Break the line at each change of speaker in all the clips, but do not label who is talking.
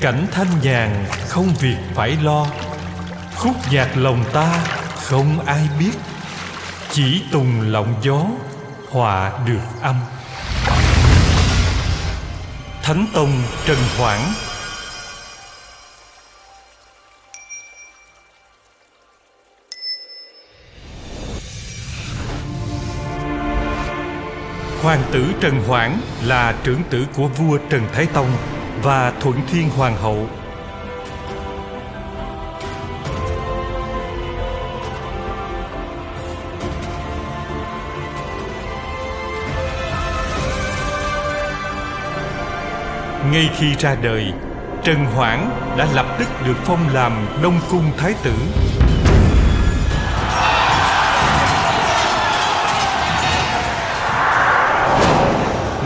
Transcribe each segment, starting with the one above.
cảnh thanh nhàn không việc phải lo. Khúc nhạc lòng ta không ai biết. Chỉ tùng lộng gió hòa được âm. Thánh tông trần hoảng. Hoàng tử Trần Hoảng là trưởng tử của vua Trần Thái Tông và Thuận Thiên Hoàng hậu. Ngay khi ra đời, Trần Hoảng đã lập tức được phong làm Đông Cung Thái tử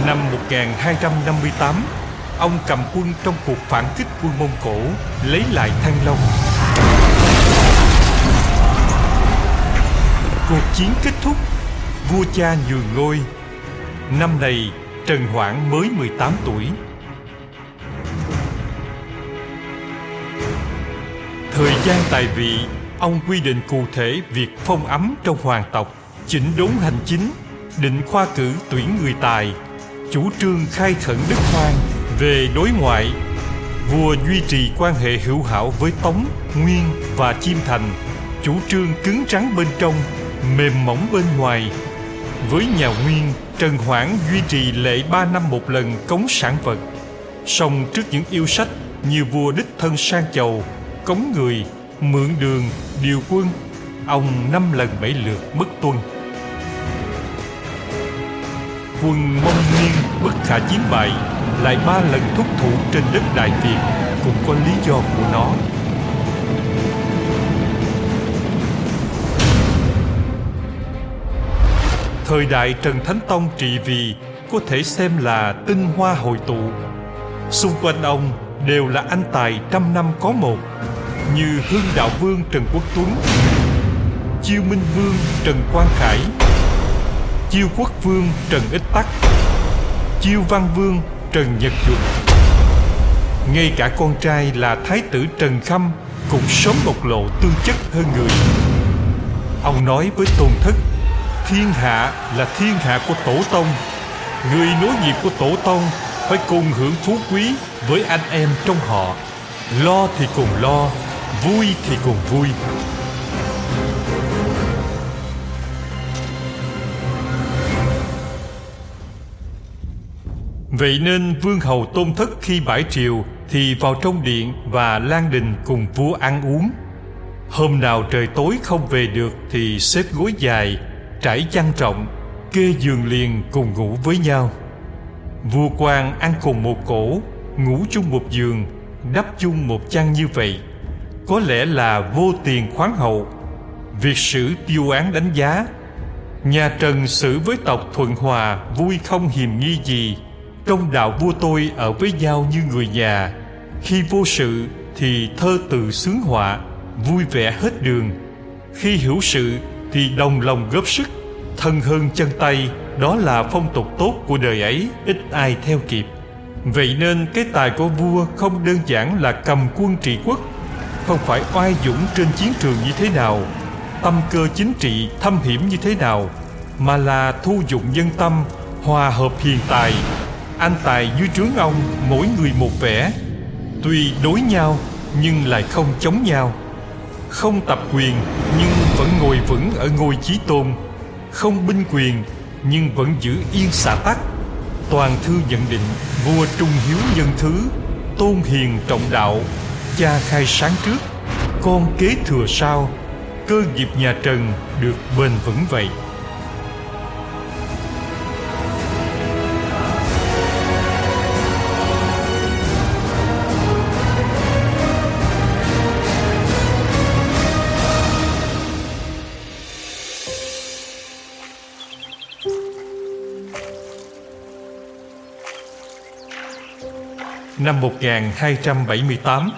Năm 1258, ông cầm quân trong cuộc phản kích quân Mông Cổ, lấy lại Thăng Long. Cuộc chiến kết thúc, vua cha nhường ngôi. Năm này, Trần Hoảng mới 18 tuổi. Thời gian tại vị, ông quy định cụ thể việc phong ấm trong hoàng tộc, chỉnh đốn hành chính, định khoa cử tuyển người tài, chủ trương khai khẩn đất hoang về đối ngoại, vua duy trì quan hệ hữu hảo với tống, nguyên và chiêm thành. Chủ trương cứng rắn bên trong, mềm mỏng bên ngoài. Với nhà nguyên, trần hoảng duy trì lệ ba năm một lần cống sản vật. Song trước những yêu sách như vua đích thân sang chầu, cống người, mượn đường, điều quân, ông năm lần bảy lượt bất tuân quân mông niên bất khả chiến bại, lại ba lần thúc thủ trên đất đại việt, cũng có lý do của nó. Thời đại trần thánh tông trị vì có thể xem là tinh hoa hội tụ. Xung quanh ông đều là anh tài trăm năm có một, như hưng đạo vương trần quốc tuấn, chiêu minh vương trần quang khải chiêu quốc vương trần ích tắc, chiêu văn vương trần nhật duật. Ngay cả con trai là thái tử trần khâm cũng sớm bộc lộ tư chất hơn người. Ông nói với tôn thất, thiên hạ là thiên hạ của tổ tông. Người nối nghiệp của tổ tông phải cùng hưởng phú quý với anh em trong họ. Lo thì cùng lo, vui thì cùng vui. Vậy nên vương hầu tôn thất khi bãi triều Thì vào trong điện và lan đình cùng vua ăn uống. Hôm nào trời tối không về được Thì xếp gối dài, trải chăn trọng Kê giường liền cùng ngủ với nhau. Vua quan ăn cùng một cổ Ngủ chung một giường Đắp chung một chăn như vậy. Có lẽ là vô tiền khoáng hậu. Việc sử tiêu án đánh giá Nhà Trần xử với tộc Thuận Hòa Vui không hiềm nghi gì trong đạo vua tôi ở với nhau như người nhà. Khi vô sự thì thơ từ sướng họa, vui vẻ hết đường. Khi hữu sự thì đồng lòng góp sức, thân hơn chân tay, đó là phong tục tốt của đời ấy, ít ai theo kịp. Vậy nên cái tài của vua không đơn giản là cầm quân trị quốc, không phải oai dũng trên chiến trường như thế nào, tâm cơ chính trị thâm hiểm như thế nào, mà là thu dụng nhân tâm, hòa hợp hiền tài anh tài dưới trướng ông, mỗi người một vẻ. Tuy đối nhau, nhưng lại không chống nhau. Không tập quyền, nhưng vẫn ngồi vững ở ngôi chí tôn. Không binh quyền, nhưng vẫn giữ yên xả tắc. Toàn thư nhận định, vua trung hiếu nhân thứ, tôn hiền trọng đạo, cha khai sáng trước, con kế thừa sau cơ nghiệp nhà trần được bền vững vậy. Năm 1278,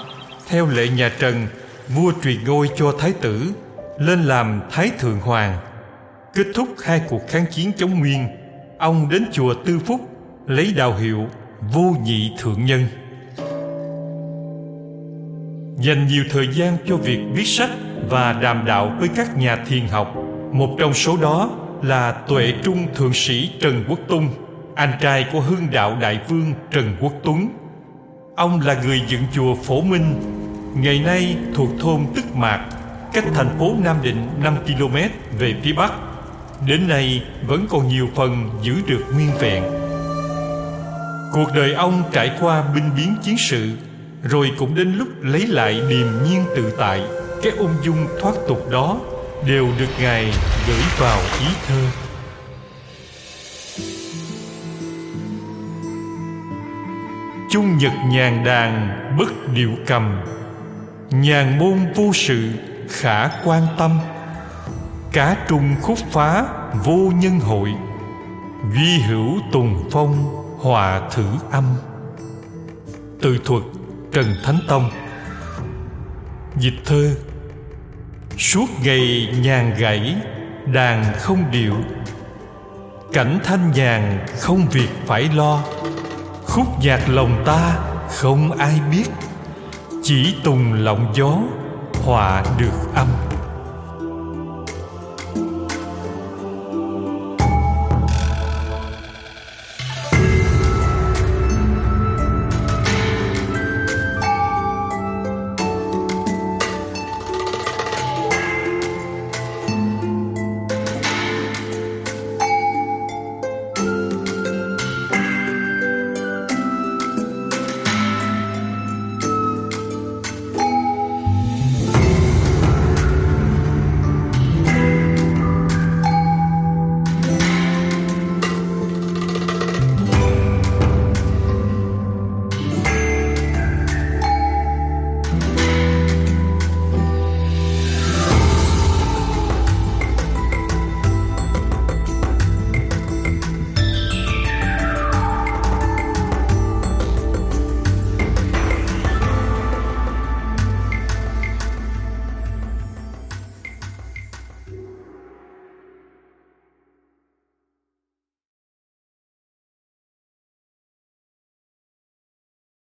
theo lệ nhà Trần, vua truyền ngôi cho thái tử, lên làm thái thượng hoàng. Kết thúc hai cuộc kháng chiến chống Nguyên, ông đến chùa Tư Phúc lấy đạo hiệu vô nhị thượng nhân. dành nhiều thời gian cho việc viết sách và đàm đạo với các nhà thiền học một trong số đó là tuệ trung thượng sĩ trần quốc tung anh trai của hưng đạo đại vương trần quốc tuấn ông là người dựng chùa phổ minh, ngày nay thuộc thôn tức mạc, cách thành phố nam định 5 km về phía bắc. Đến nay vẫn còn nhiều phần giữ được nguyên vẹn. Cuộc đời ông trải qua binh biến chiến sự, rồi cũng đến lúc lấy lại điềm nhiên tự tại, cái ung dung thoát tục đó đều được ngài gửi vào ý thơ. Chung nhật nhàn đàn bất điệu cầm. Nhàn môn vô sự khả quan tâm. Cá trung khúc phá vô nhân hội. Duy hữu tùng phong hòa thử âm. Tự thuật trần thánh tông. Dịch thơ. Suốt ngày nhàn gãy, đàn không điệu. Cảnh thanh nhàn không việc phải lo khúc nhạc lòng ta không ai biết. Chỉ tùng lộng gió hòa được âm.